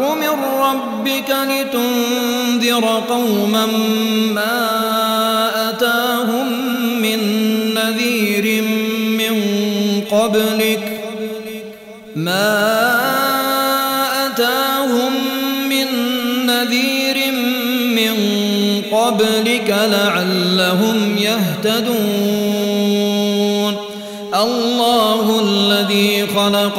من ربك لتنذر قوما ما أتاهم من نذير من قبلك ما أتاهم من نذير من قبلك لعلهم يهتدون. الله الذي خلق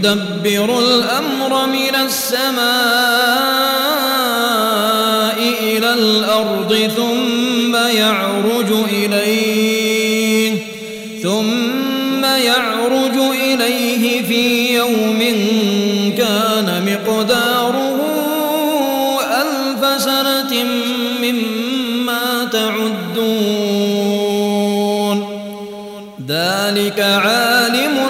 يدبر الأمر من السماء إلى الأرض ثم يعرج إليه ثم يعرج إليه في يوم كان مقداره ألف سنة مما تعدون. ذلك عالم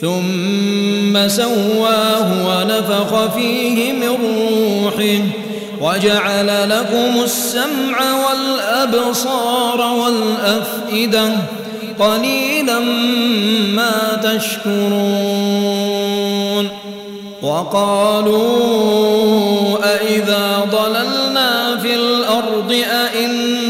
ثم سواه ونفخ فيه من روحه وجعل لكم السمع والأبصار والأفئدة قليلا ما تشكرون وقالوا أئذا ضللنا في الأرض أئنا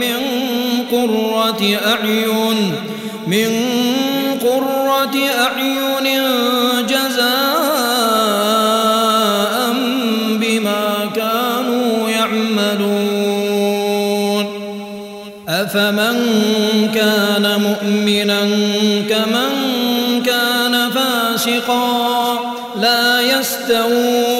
من قرة أعين من قرة أعين جزاء بما كانوا يعملون. أفمن كان مؤمنا كمن كان فاسقا لا يستوون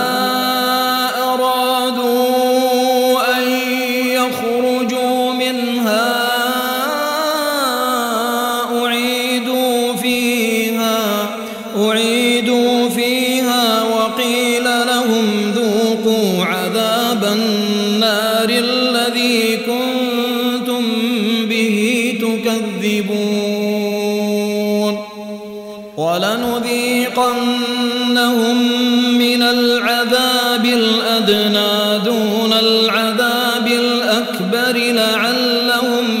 لهم ذوقوا عذاب النار الذي كنتم به تكذبون. ولنذيقنهم من العذاب الأدنى دون العذاب الأكبر لعلهم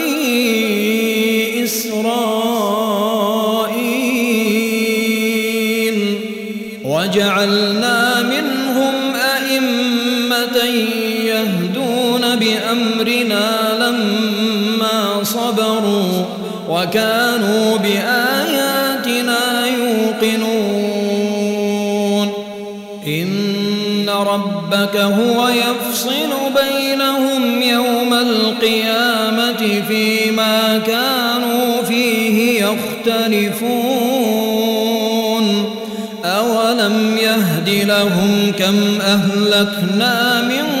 وكانوا بآياتنا يوقنون. إن ربك هو يفصل بينهم يوم القيامة فيما كانوا فيه يختلفون. أولم يهد لهم كم أهلكنا من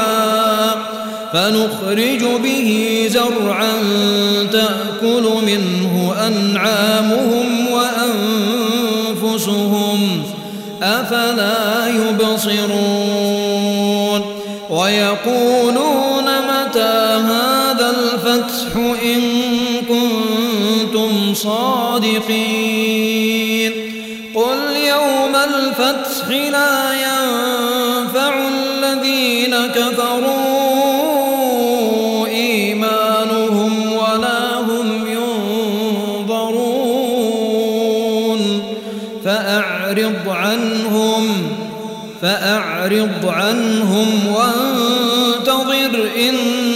فنخرج به زرعا تأكل منه أنعامهم وأنفسهم. أفلا يبصرون. ويقولون متى هذا الفتح إن كنتم صادقين. قل يوم الفتح لا فأعرض عنهم فأعرض عنهم وانتظر إنهم